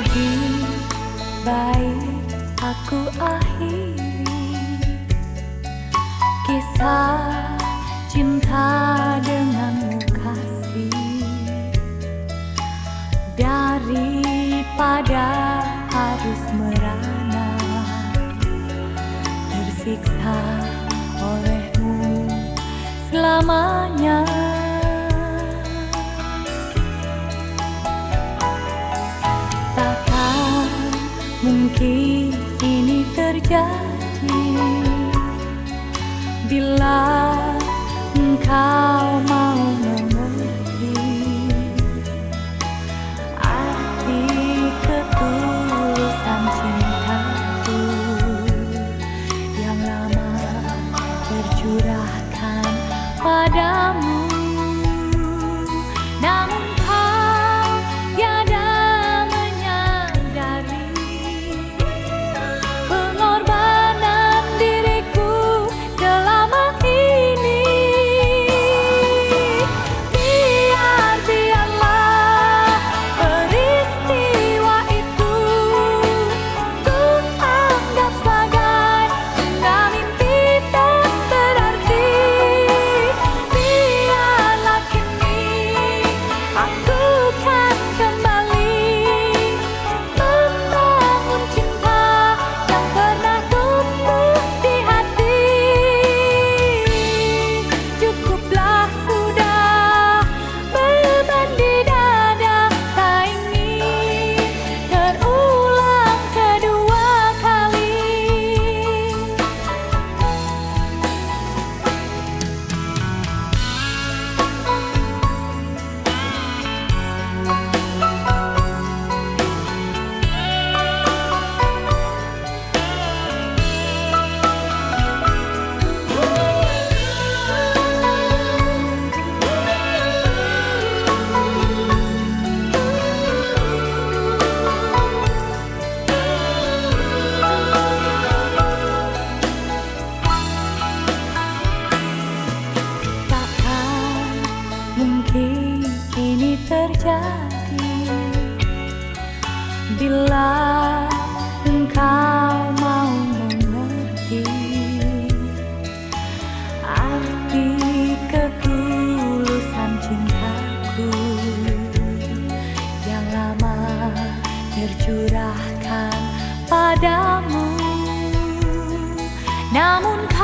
Lebih baik aku akhiri Kisah cinta denganmu kasih. Daripada harus merana Tersiksa olehmu selamanya mungkin ini terjadi bila engkau mau mengerti arti ketulusan cintaku yang lama tercurahkan padamu. Terjadi. Bila engkau mau mengerti arti ketulusan cintaku yang lama tercurahkan padamu. Namun kau